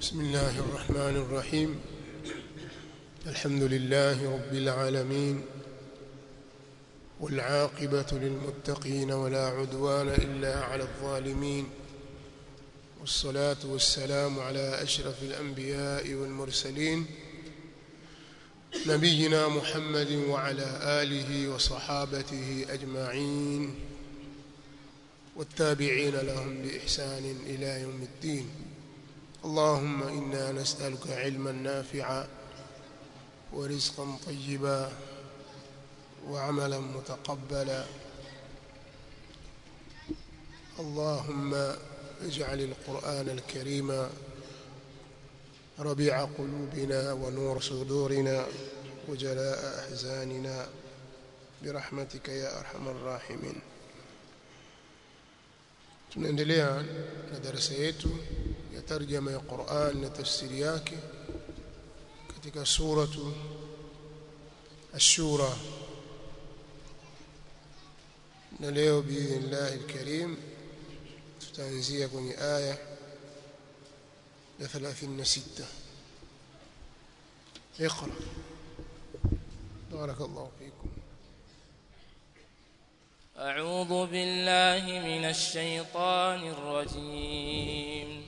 بسم الله الرحمن الرحيم. الحمد لله رب العالمين والعاقبة للمتقين ولا عدوان إلا على الظالمين والصلاة والسلام على أشرف الأنبياء والمرسلين نبينا محمد وعلى آله وصحابته أجمعين والتابعين لهم بإحسان إلى يوم الدين. اللهم إنا نسألك علما نافعا ورزقا طيبا وعملا متقبلا. اللهم اجعل القرآن الكريم ربيع قلوبنا ونور صدورنا وجلاء أحزاننا. برحمتك يا أرحم الراحمين. Tunaendelea na ya tarjama ya Qur'an na tafsiri yake katika suratu Ash-Shura na leo biidhnillah al-karim tutaanzia kwenye aya ya 36 اقرا بارك الله فيكم أعوذ بالله من الشيطان الرجيم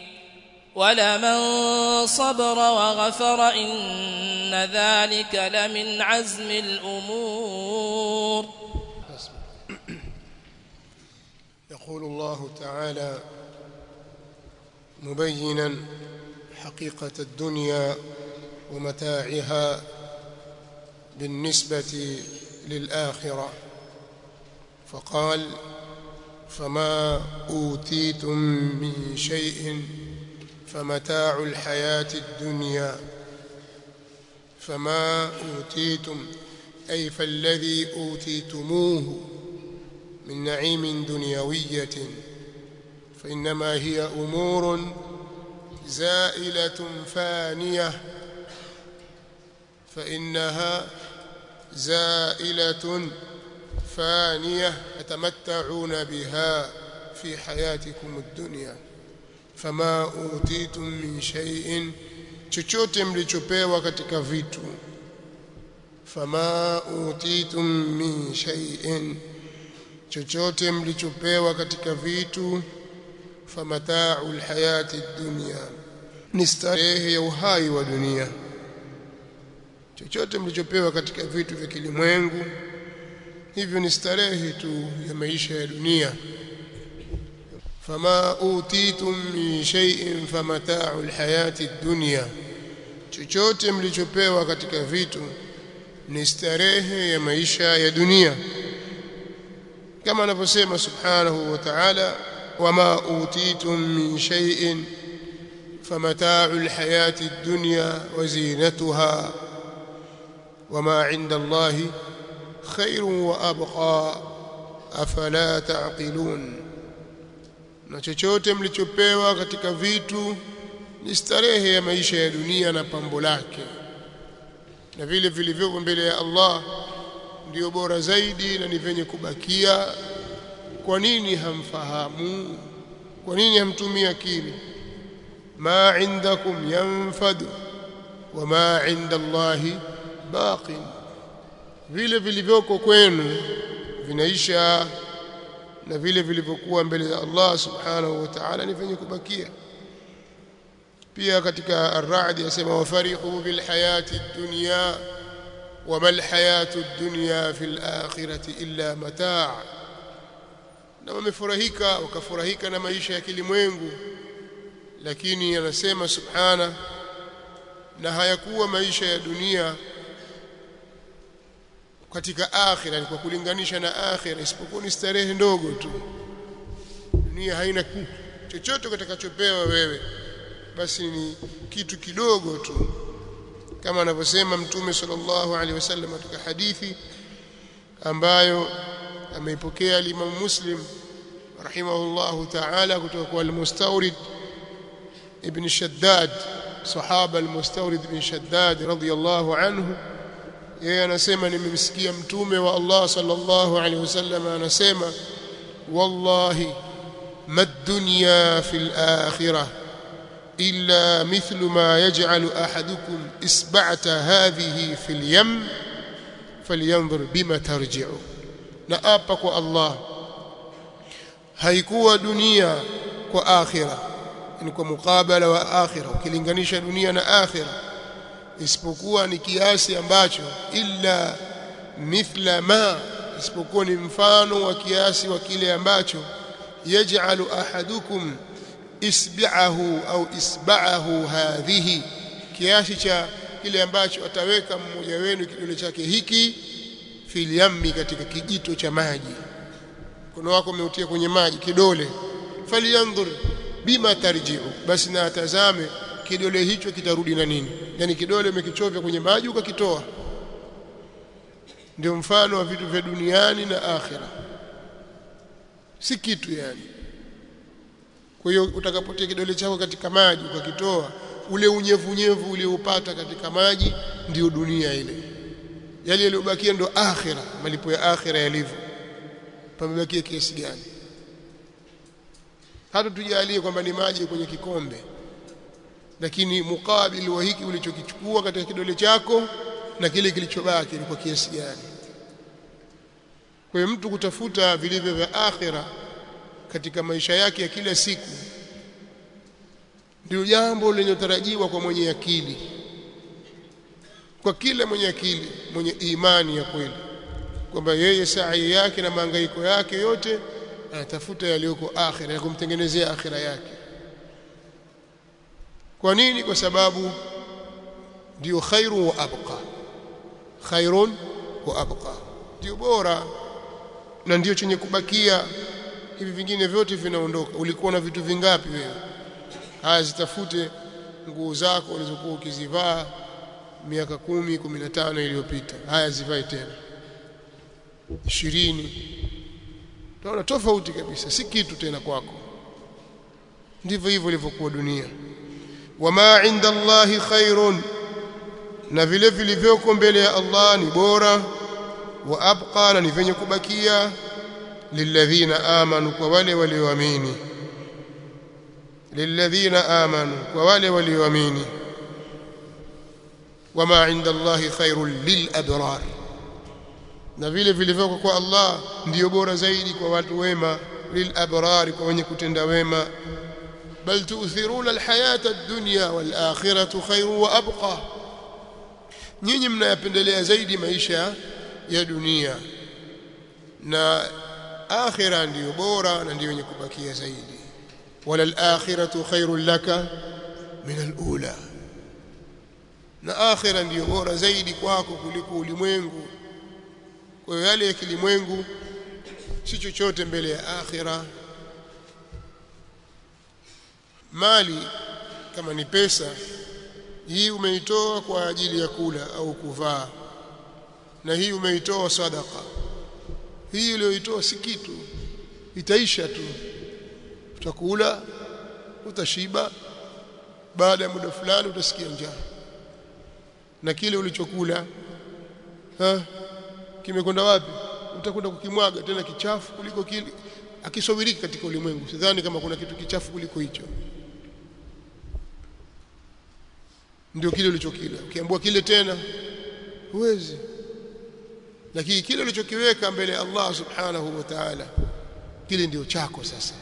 ولمن صبر وغفر إن ذلك لمن عزم الأمور. يقول الله تعالى مبينا حقيقة الدنيا ومتاعها بالنسبة للآخرة. فقال فما أوتيتم من شيء فمتاع الحياة الدنيا. فما أوتيتم أي فالذي أوتيتموه من نعيم دنيوية. فإنما هي أمور زائلة فانية. فإنها زائلة فانية يتمتعون بها في حياتكم الدنيا. Fama utitum min shay'in chochote mlichopewa katika vitu. Fama utitum min shay'in chochote mlichopewa katika vitu. Famata'ul hayati dunya ni starehe ya uhai wa dunia. Chochote mlichopewa katika vitu vya kilimwengu hivyo ni starehe tu ya maisha ya dunia فما utitum min shay'in famata'u alhayati dunya chochote mlichopewa katika vitu ni starehe ya maisha ya dunia kama anavyosema subhanahu wa ta'ala wama utitum min shay'in famata'u alhayati dunya wa zinatuha wama 'inda Allahi khairun wa abqa afala ta'qilun na chochote mlichopewa katika vitu ni starehe ya maisha ya dunia na pambo lake. Na vile vilivyopo mbele ya Allah ndio bora zaidi na ni venye kubakia. Kwa nini hamfahamu? Kwa nini hamtumii akili? Ma indakum yanfadu wa ma inda Allahi baqin. Vile vilivyoko kwenu vinaisha na vile vilivyokuwa mbele za Allah subhanahu wa ta'ala ni venye kubakia. Pia katika ar-ra'd yasema wafarihu bil hayati dunya wa mal hayatu dunya fil akhirati illa mataa na wamefurahika wakafurahika na maisha ya kilimwengu. Lakini anasema subhana na hayakuwa maisha ya dunia katika akhira ni kwa kulinganisha na akhira isipokuwa ni starehe ndogo tu. Dunia haina kitu chochote kitakachopewa wewe. Basi ni kitu kidogo tu. Kama anavyosema mtume sallallahu alaihi wasallam katika hadithi ambayo ameipokea al-Imam Muslim rahimahullahu ta'ala kutoka kwa al-Mustawrid ibn Shaddad sahaba al-Mustawrid ibn Shaddad radiyallahu anhu yeye anasema nimemsikia mtume wa Allah sallallahu alaihi wasallam anasema wallahi ma ad-dunya fil akhirah illa mithlu ma yaj'alu ahadukum isba'ata hadhihi fil yam falyanzur bima tarji'u na apa kwa Allah haikuwa dunia kwa akhira ni kwa mukabala wa akhira ukilinganisha dunia na akhira isipokuwa ni kiasi ambacho illa mithla ma isipokuwa ni mfano wa kiasi wa kile ambacho yaj'alu ahadukum isbi'ahu au isba'ahu hadhihi kiasi cha kile ambacho ataweka mmoja wenu kidole chake hiki fil yammi katika kijito cha maji. Mkono wako umeutia kwenye maji kidole falyanzur bima tarji'u basi na atazame kidole hicho kitarudi na nini? Yani kidole umekichovya kwenye maji ukakitoa. Ndio mfano wa vitu vya duniani na akhira si kitu yani. Kwa hiyo utakapotia kidole chako katika maji ukakitoa ule unyevunyevu ulioupata katika maji ndio dunia ile. Yale yaliyobakia ndio akhira malipo ya akhira yalivyo. Pamebakia kiasi gani? Hata tujalie kwamba ni maji kwenye kikombe lakini mukabili wa hiki ulichokichukua katika kidole chako na kile kilichobaki ni kwa kiasi gani? Kwa hiyo mtu kutafuta vilivyo vya akhira katika maisha yake ya kila siku ndio jambo linalotarajiwa kwa mwenye akili. Kwa kila mwenye akili mwenye imani ya kweli. Kwamba yeye sa'i yake na mahangaiko yake yote anatafuta yaliyoko akhira ya kumtengenezea akhira yake kwa nini? Kwa sababu ndio khairu wa abqa. Khairun wa abqa. Ndio bora na ndio chenye kubakia. Hivi vingine vyote vinaondoka. Ulikuwa na vitu vingapi wewe? Haya zitafute nguo zako ulizokuwa ukizivaa miaka kumi kumi na tano iliyopita. Haya zivae tena. Ishirini. Utaona tofauti kabisa. Si kitu tena kwako. Ndivyo hivyo ilivyokuwa dunia wama inda Allahi khairun. Na vile vilivyoko mbele ya Allah ni bora wa abqa na ni venye kubakia lilladhina amanu kwa wale walioamini. Lilladhina amanu kwa wale walioamini. Wama inda Allahi khairun lilabrar na vile vilivyoko kwa Allah ndiyo bora zaidi kwa watu wema lilabrar kwa wenye kutenda wema bal tu'thiruna الحياة الدنيا والآخرة wa abqa nyinyi mnayapendelea zaidi maisha ya dunia na akhira ndiyo bora na ndiyo yenye kubakia zaidi wala al-akhiratu khairun laka min al-ula na akhira ndiyo bora zaidi kwako kuliko ulimwengu kwa hiyo yale ya kilimwengu si chochote mbele ya akhira mali kama ni pesa hii umeitoa kwa ajili ya kula au kuvaa na hii umeitoa sadaka hii uliyoitoa si kitu itaisha tu. Utakula utashiba baada ya muda fulani utasikia njaa. Na kile ulichokula kimekwenda wapi? Utakwenda kukimwaga tena kichafu kuliko kile akisawiriki katika ulimwengu. Sidhani kama kuna kitu kichafu kuliko hicho ndio kile ulichokila ukiambiwa kile tena huwezi. Lakini kile ulichokiweka mbele ya Allah subhanahu wa ta'ala kile ndio chako sasa.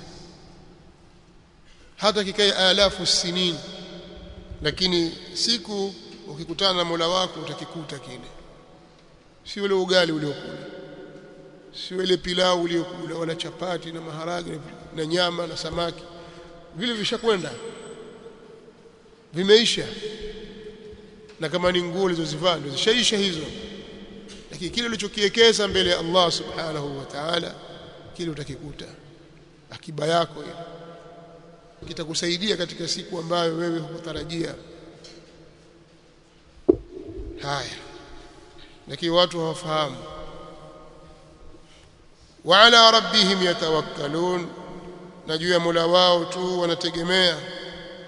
Hata kikae alafu sinin lakini siku ukikutana na Mola wako utakikuta kile. Sio ule ugali uliokula si ile pilau uliokula wala chapati na maharage na nyama na samaki. Vile vishakwenda. Vimeisha na kama ni nguo ulizozivaa ndio zishaisha hizo. Lakini kile ulichokiekeza mbele ya Allah subhanahu wa ta'ala kile utakikuta. Akiba yako ile kitakusaidia katika siku ambayo wewe hukutarajia. Haya. Lakini watu hawafahamu. Wa ala rabbihim yatawakkalun. Na juu ya Mola wao tu wanategemea.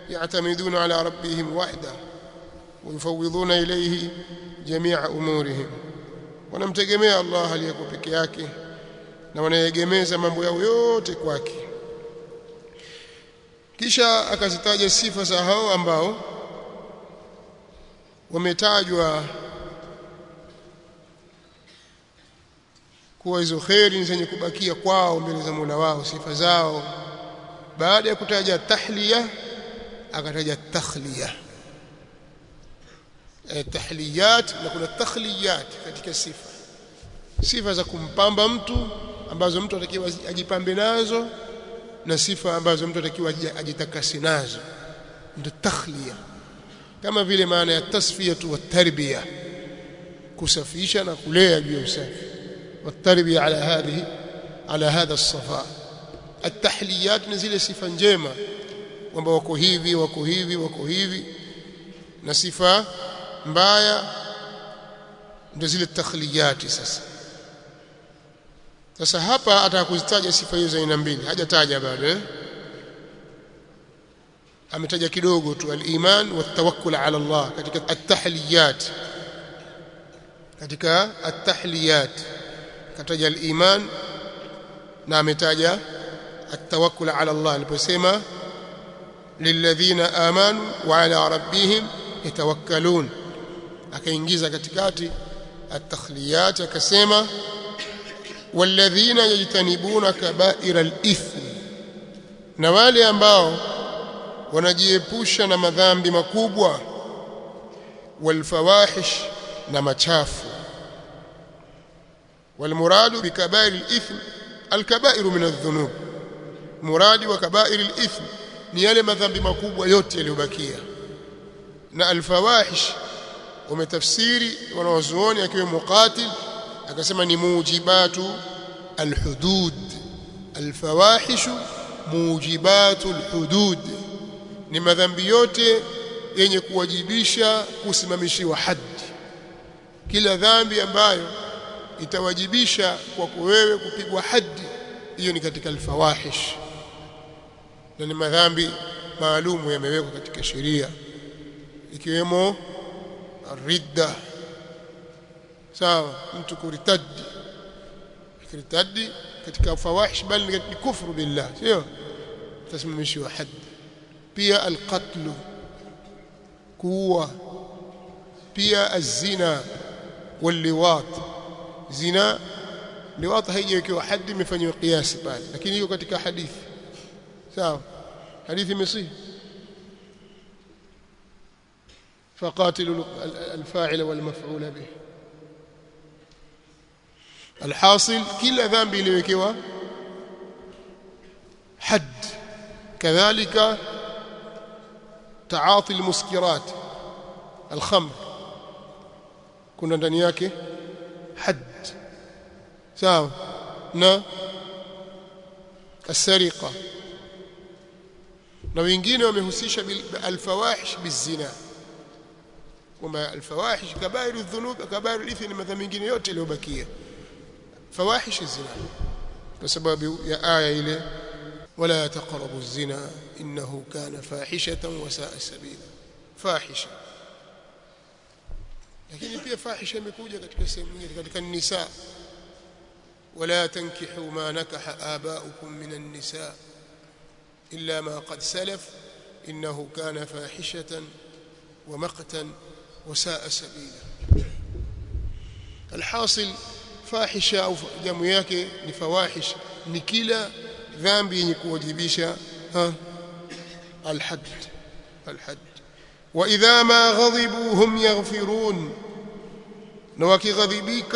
Yatamiduna ala rabbihim wahda ويفوضون إليه جميع أمورهم wanamtegemea Allah aliyeko peke yake na wanayegemeza mambo yao yote kwake kisha akazitaja sifa za hao ambao wametajwa kuwa hizo kheri zenye kubakia kwao mbele za Mola wao sifa zao baada ya kutaja tahliya akataja takhliya Eh, tahliyat na kuna takhliyat katika sifa. Sifa za kumpamba mtu ambazo mtu atakiwa ajipambe nazo na sifa ambazo mtu atakiwa ajitakasi nazo. Ndio takhliya. Kama vile maana ya tasfiyatu wa tarbiya. Kusafisha na kulea juu ya usafi. Wa tarbiya ala hadhi ala hadha as-safa. At-tahliyat ni zile sifa njema. Kwamba wako hivi wako hivi wako hivi. Na sifa mbaya ndio zile takhliyati sasa sasa hapa atakuzitaja sifa hizo aina mbili hajataja bado eh ametaja kidogo tu al-iman wa tawakkul ala Allah katika at-tahliyat katika at-tahliyat kataja al-iman na ametaja at-tawakkul ala Allah aliposema lilladhina amanu wa ala rabbihim yatawakkalun akaingiza katikati at-takhliyat akasema walladhina yajtanibuna kaba'ira al-ithm na wale ambao wanajiepusha na madhambi makubwa walfawahish na machafu. Walmuradu bikabair al-ithm al-kaba'ir min adh-dhunub. Muradi wa kabair al-ithm ni yale madhambi makubwa yote yaliyobakia. Na alfawahish umetafsiri wanawazuoni akiwa muqatil akasema ni mujibatu alhudud alfawahish mujibatu alhudud. Ni madhambi yote yenye kuwajibisha kusimamishiwa haddi kila dhambi ambayo itawajibisha kwako wewe kupigwa haddi hiyo ni katika alfawahish. Na ni madhambi maalumu yamewekwa katika sheria ikiwemo ridda sawa mtu kuritadi kuritadi katika fawahish bali ni kufru billah sio tasimamishiwa haddi pia alqatlu kuua pia azina waliwat zina liwat haijawekewa haddi imefanywa kiasi pale lakini iko katika hadithi sawa hadithi imesihi فقاتلوا الفاعل والمفعول به. الحاصل كل ذنب iliyowekewa حد. كذلك تعاطي المسكرات. الخمر. ndani yake حد. sawa na السرقة. na wengine wamehusisha alfawahish bizina kwamba alfawahish kabairu dhunub kabairu ithmi madhambi mengine yote yaliyobakia fawahish zina kwa sababu ya aya ile wala taqrabu zina innahu kana fahishatan wa saa sabila fahisha lakini pia fahisha imekuja katika sehemu nyingine katika nisa ولا تنكحوا ما نكح آباؤكم من النساء إلا ما قد سلف إنه كان فاحشة ومقتا وساء سبيلا الحاصل فاحشة أو جمعيك لفواحش نكلا ذنبي نكو ها؟ الحد الحد. وإذا ما غضبوا هم يغفرون. نوكي غضبيك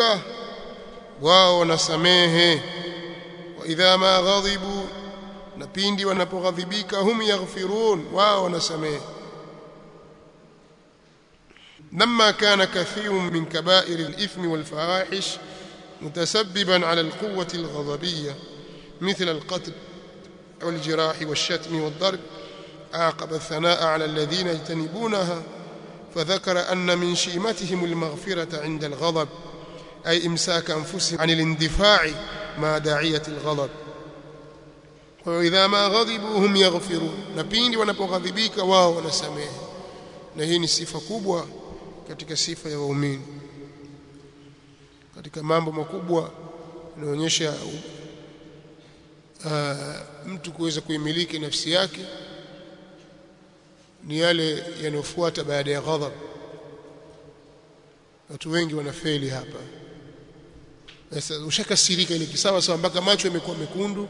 واو نسميه. وإذا ما غضبوا نبيندي ونبو هم يغفرون. واو نسميه. لما كان كثير من كبائر الإثم والفواحش متسببا على القوة الغضبية مثل القتل والجراح والشتم والضرب عاقب الثناء على الذين يجتنبونها فذكر أن من شيمتهم المغفرة عند الغضب أي إمساك أنفسهم عن الاندفاع مع داعية الغضب. وإذا ما غضبوا هم يغفرون. نبيني wanapoghadhibika wao wanasamehe na hii katika sifa ya waumini katika mambo makubwa inaonyesha uh, mtu kuweza kuimiliki nafsi yake ni yale yanayofuata baada ya ghadhab. Watu wengi wanafeli hapa. Sasa ushakasirika ile kisawa sawa mpaka macho yamekuwa mekundu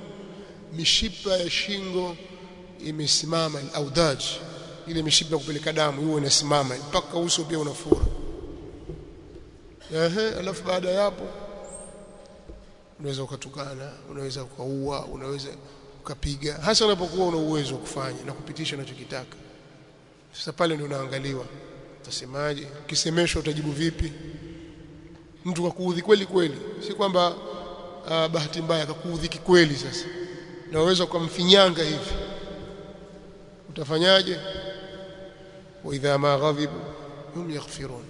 mishipa ya shingo imesimama audaj ile mishipa kupeleka damu hiyo inasimama mpaka uso pia unafura. Ehe alafu baada ya hapo unaweza ukatukana unaweza ukaua unaweza ukapiga. Hasa unapokuwa una uwezo wa kufanya na kupitisha unachokitaka. Sasa pale ndio unaangaliwa utasemaje? Kisemesho utajibu vipi? Mtu kakuudhi kweli kweli. Si kwamba uh, bahati mbaya akakuudhi kweli sasa. Na uwezo kumfinyanga hivi. Utafanyaje wa idha ma ghadhibu hum yaghfirun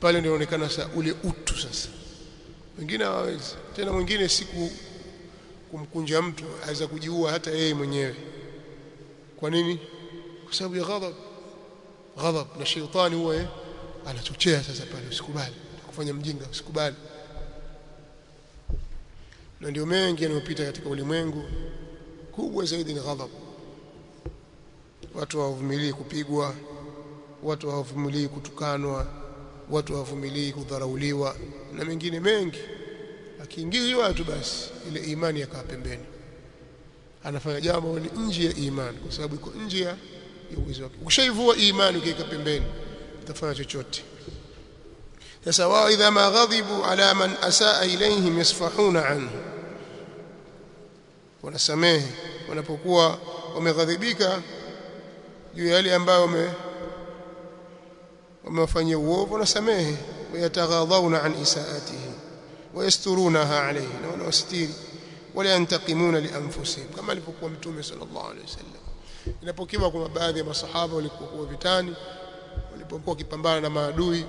pale ndio inaonekana sasa ule utu sasa. Wengine hawawezi tena mwingine siku kumkunja mtu aweza kujiua hata yeye mwenyewe. Kwa nini? Kwa sababu ya ghadhab ghadhab na shetani huwa eh anachochea sasa pale usikubali. Kufanya mjinga usikubali. Na ndio mengi yanayopita katika ulimwengu. Kubwa zaidi ni ghadhab watu hawavumilii kupigwa watu hawavumilii kutukanwa watu hawavumilii kudharauliwa na mengine mengi. Akiingiliwa tu basi ile imani yakaa pembeni. Anafanya jambo ni nje ya imani kwa sababu iko nje ya uwezo wake. Ukishaivua imani ukiweka pembeni utafanya chochote. Sasa wao idha ma ghadhibu ala man asaa ilayhim yasfahuna anhu. Wanasamehe wanapokuwa wameghadhibika juu ya yale ambayo wame wamewafanyia uovu samehe. Wayataghadhauna an isaatihi wayasturunaha alayhi na wanawastiri wala yantaqimuna lianfusihim kama alipokuwa mtume sallallahu alayhi wasallam. Inapokiwa kwa baadhi ya masahaba walikuwa vitani walipokuwa wakipambana na maadui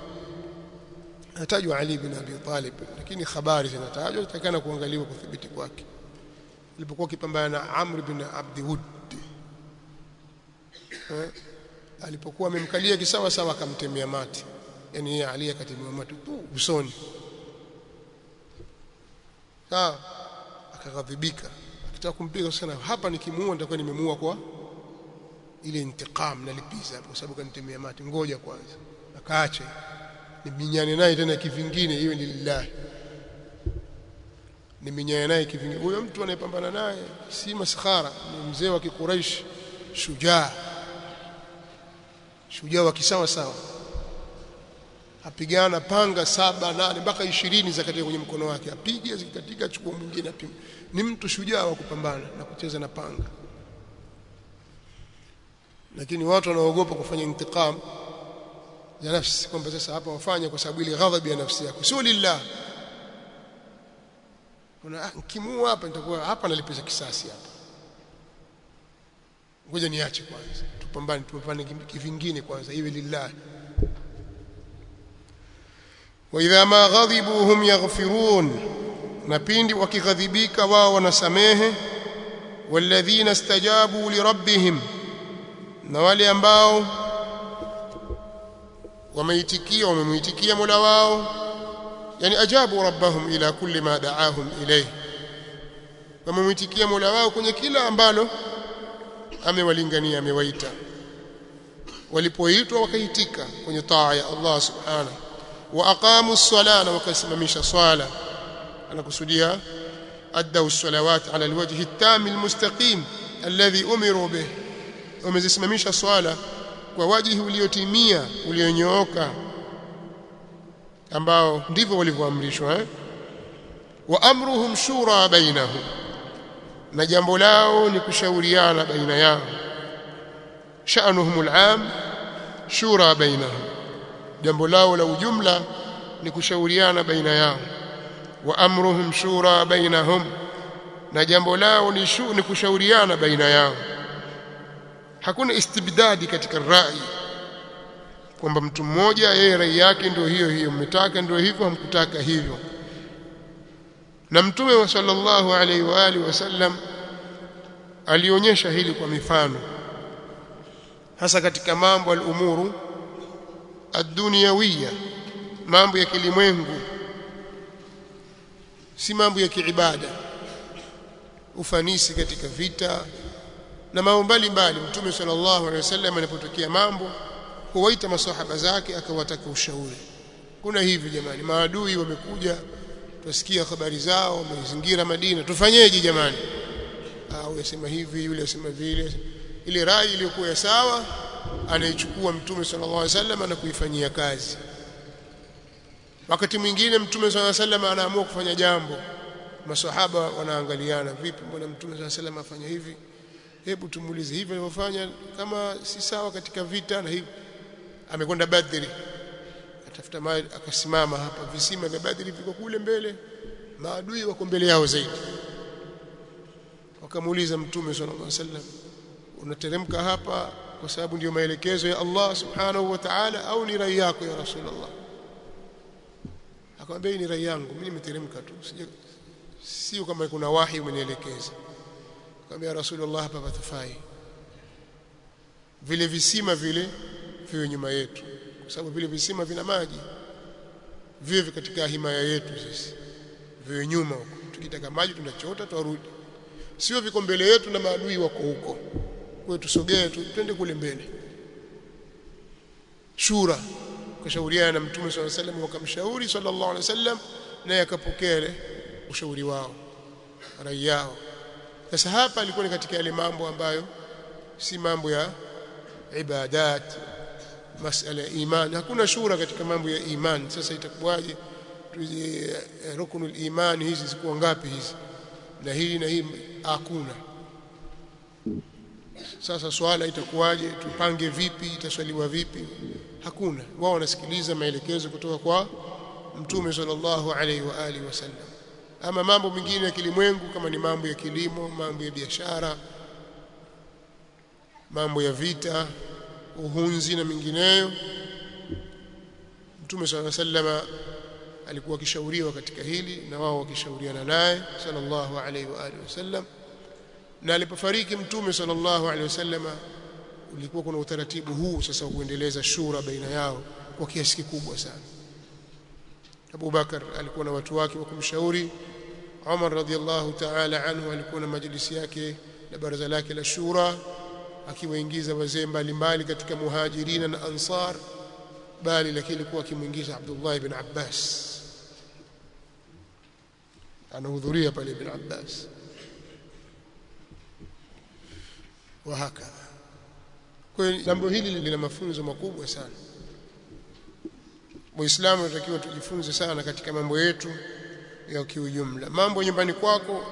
anatajwa Ali bin Abi Talib. Lakini habari zinatajwa zitakana kuangaliwa kuthibiti kwake. Alipokuwa akipambana na Amr bin Abdi Wud eh? Alipokuwa amemkalia kisawa sawa akamtemea mate. Yani yeye Ali akatemea mate tu usoni. Sawa akaghadhibika. Akitaka kumpiga sana hapa nikimuua nitakuwa nimemuua kwa ile intikam nalipiza kwa sababu kanitemea mate. Ngoja kwanza. Akaache niminyane naye tena kivingine iwe ni lillahi. Niminyane naye kivingine. Huyo mtu anayepambana naye si maskhara ni mzee wa kikuraish shujaa shujaa wa kisawa sawa. Apigana panga saba nane mpaka ishirini za katika kwenye mkono wake. Apige zikatika chukua mwingine apige ni mtu shujaa wa kupambana na kucheza na panga. Lakini watu wanaogopa kufanya intiqam ya nafsi kwamba sasa hapa wafanya kwa sababu ile ghadhabu ya nafsi yako. Sio lillah. Kuna kimua hapa nitakuwa hapa nalipiza kisasi hapa ngoja niache kwanza. Tupambane tupambane kivingine kwanza. Iwe lillahi. Wa idha ma ghadibu hum yaghfirun. Na pindi wakighadhibika wao wanasamehe. Walladhina istajabu lirabbihim na wale ambao wameitikia wamemuitikia Mola wao. Yani ajabu rabbahum ila kulli ma da'ahum ilayhi. Wamemuitikia Mola wao kwenye kila ambalo amewalingania amewaita. Walipoitwa wakaitika kwenye taa ya Allah subhanahu wa aqamu as-sala na wakasimamisha swala. Anakusudia addau as-salawat ala alwajhi at-tam alladhi umiru bih wamezisimamisha swala kwa wajihi uliotimia ulionyooka ambao ndivyo walivyoamrishwa eh? wa amruhum shura bainahum na jambo lao ni kushauriana baina yao. Sha'nuhum al'am shura bainahum. Jambo lao la ujumla ni kushauriana baina yao. Wa amruhum shura bainahum na jambo lao ni, shu, ni kushauriana baina yao. Hakuna istibdadi katika rai kwamba mtu mmoja yeye rai yake ndio hiyo hiyo mmetaka ndio hivyo hamkutaka hivyo na mtume wa sallallahu alaihi wa alihi wasallam alionyesha hili kwa mifano hasa katika mambo al-umuru ad-dunyawiyya mambo ya kilimwengu si mambo ya kiibada ufanisi katika vita na mambo mbalimbali. Mtume sallallahu alaihi wasallam alipotokea mambo huwaita masahaba zake akawataka ushauri. Kuna hivi jamani maadui wamekuja tusikia habari zao wamezingira Madina. Tufanyeje jamani? Au yasema hivi yule yasema vile. Ile rai iliyokuwa sawa anaichukua mtume sallallahu alaihi wasallam na kuifanyia kazi. Wakati mwingine mtume sallallahu alaihi wasallam anaamua kufanya jambo. Masahaba wanaangaliana vipi mbona mtume sallallahu alaihi wasallam afanya hivi? Hebu tumuulize hivi alivyofanya kama si sawa katika vita na hivi. Amekwenda Badri atafuta maji akasimama hapa. Visima vya Badri viko kule mbele maadui wako mbele yao zaidi. Wakamuuliza mtume sallallahu alaihi wasallam unateremka hapa kwa sababu ndiyo maelekezo ya Allah subhanahu wa ta'ala au ni rai yako ya rasulullah? Akamwambia ni rai yangu mimi nimeteremka tu. Sio kama kuna wahi umenielekeza. Akamwambia rasulullah hapa patafai vile visima vile viwe nyuma yetu kwa sababu vile visima vina maji viwe katika himaya yetu sisi viwe nyuma huko. Tukitaka maji tunachota twarudi. Sio viko mbele yetu na maadui wako huko. Kwa tusogee tu twende kule mbele. Shura kashauriana na mtume swalla sallam wakamshauri sallallahu alaihi wasallam naye akapokea ushauri wao rai yao. Sasa hapa alikuwa ni katika yale mambo ambayo si mambo ya ibadat masala ya imani hakuna shura katika mambo ya imani sasa itakuwaje? Rukunul imani hizi zikuwa ngapi hizi? Na hii na hii hakuna. Sasa swala itakuwaje? Tupange vipi? Itaswaliwa vipi? Hakuna. Wao wanasikiliza maelekezo kutoka kwa mtume sallallahu alaihi wa alihi wasallam ama mambo mengine ya kilimwengu kama ni mambo ya kilimo mambo ya biashara mambo ya vita uhunzi na mingineyo. Mtume sala alaihi wasallam alikuwa akishauriwa katika hili na wao wakishauriana naye sallallahu alaihi wa alihi wasallam. Na alipofariki mtume sallallahu alaihi wasallam ulikuwa kuna utaratibu huu sasa wa kuendeleza shura baina yao kwa kiasi kikubwa sana. Abu Bakar alikuwa na watu wake wa kumshauri. Umar radhiallahu ta'ala anhu alikuwa na majlisi yake na baraza lake la shura akiwaingiza wazee mbalimbali katika muhajirina na ansar bali lakini alikuwa akimwingiza Abdullah ibn Abbas. Anahudhuria pale ibn Abbas. Wahakadha kwa jambo hili lina mafunzo makubwa sana. Muislamu anatakiwa tujifunze sana katika mambo yetu ya kiujumla. Mambo nyumbani kwako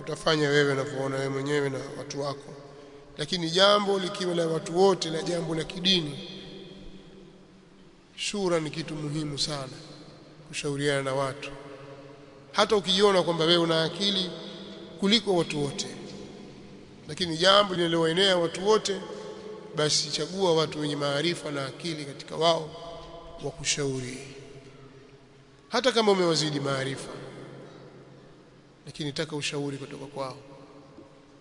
utafanya wewe unavyoona wewe mwenyewe na watu wako lakini jambo likiwa la watu wote na jambo la kidini shura ni kitu muhimu sana kushauriana na watu. Hata ukijiona kwamba wewe una akili kuliko watu wote lakini jambo linaloenea watu wote basi chagua watu wenye maarifa na akili katika wao wa kushauri. Hata kama umewazidi maarifa lakini taka ushauri kutoka kwao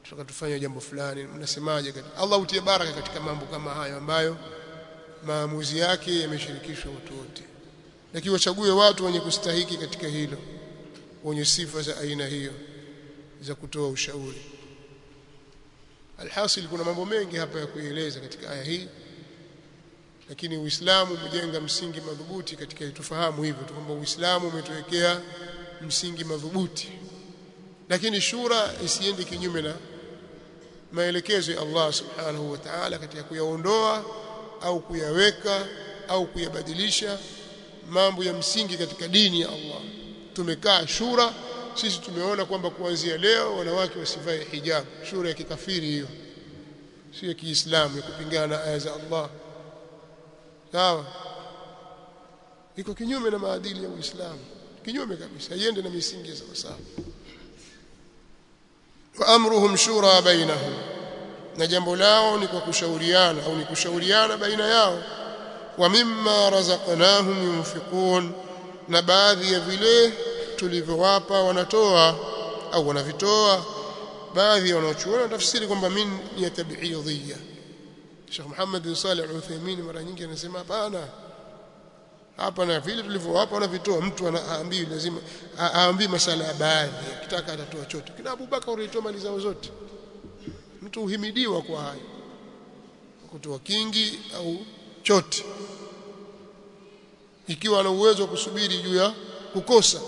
tunataka tufanye jambo fulani mnasemaje Allah utie baraka katika mambo kama hayo ambayo maamuzi yake yameshirikishwa watu wote. Lakini wachague watu wenye kustahiki katika hilo wenye sifa za aina hiyo za kutoa ushauri. Alhasil kuna mambo mengi hapa ya kueleza katika aya hii lakini Uislamu umejenga msingi madhubuti katika tufahamu hivyo kwamba Uislamu umetuwekea msingi madhubuti. Lakini shura isiende kinyume na maelekezo ya Allah subhanahu wa ta'ala katika kuyaondoa au kuyaweka au kuyabadilisha mambo ya msingi katika dini ya Allah. Tumekaa shura sisi tumeona kwamba kuanzia leo wanawake wasivae hijab. Shura ya kikafiri hiyo. Sio ya Kiislamu ya kupingana na aya za Allah. Sawa? Iko kinyume na maadili ya Uislamu. Kinyume kabisa. Iende na misingi ya sawasawa. Sawa wa amruhum shura bainahum na jambo lao ni kwa kushauriana au ni kushauriana baina yao. Wa mimma razaqnahum yunfiqun na baadhi ya vile tulivyowapa wanatoa au wanavitoa baadhi wanaochuona tafsiri kwamba min ya tab'idhiyya Sheikh Muhammad bin Saleh al-Uthaymeen mara nyingi anasema hapana. Hapa na vile tulivyowapa wanavitoa mtu anaambii lazima aambii masala ya baadhi. Kitaka atatoa chote kina Abubakar ulitoa mali zao zote mtu uhimidiwa kwa hayo. Kutoa kingi au chote ikiwa ana uwezo wa kusubiri juu ya kukosa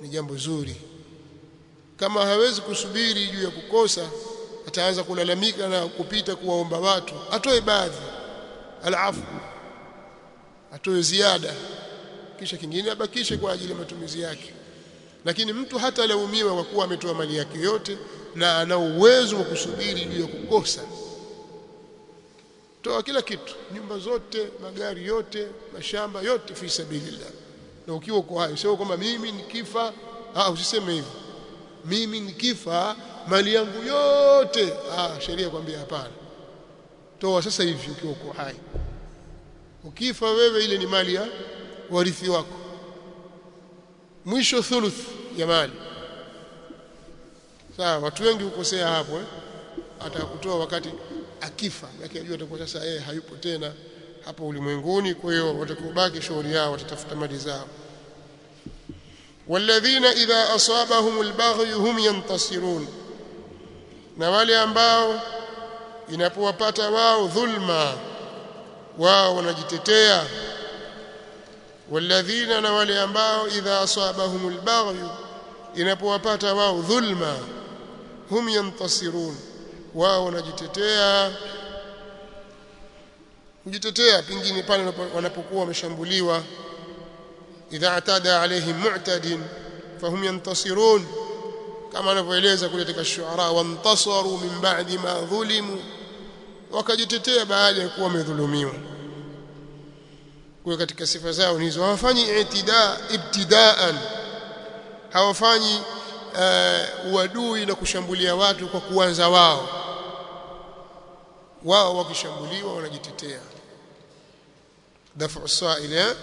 ni jambo zuri. Kama hawezi kusubiri juu ya kukosa ataanza kulalamika na kupita kuwaomba watu. Atoe baadhi alafu atoe ziada. Kisha kingine abakishe kwa ajili ya matumizi yake lakini mtu hata laumiwa kwa kuwa ametoa mali yake yote na ana uwezo wa kusubiri juu ya kukosa. Toa kila kitu nyumba zote magari yote mashamba yote fi sabilillah. Na ukiwa uko hai sio kwamba mimi nikifa ah usiseme hivyo. Mimi nikifa mali yangu yote ah sheria kwambia hapana. Toa sasa hivi ukiwa uko hai. Ukifa wewe ile ni mali ya warithi wako mwisho thuluth ya mali sawa watu wengi hukosea hapo eh? atakutoa wakati akifa lakini ajua atakuwa sasa yeye hayupo tena hapo ulimwenguni kwa hiyo watakubaki shughuli yao watatafuta mali zao. Walladhina idha asabahum albaghy hum yantasirun. Na wale ambao inapowapata wao dhulma wao wanajitetea walladhina na wale ambao idha asabahum albaghy inapowapata wao dhulma hum yantasirun wao wanajitetea. Kujitetea pingine pale wanapokuwa wameshambuliwa. Idha atada alaihim mu'tadin fahum yantasirun kama anavyoeleza kule katika shuara wantasaru min ba'di ma dhulimu wakajitetea baada ya kuwa wamedhulumiwa kwa katika sifa zao hizo. Hawafanyi itida ibtidaan. Hawafanyi uh, uadui na kushambulia watu kwa kuanza wao. Wao wakishambuliwa wanajitetea. Dafu sa'ila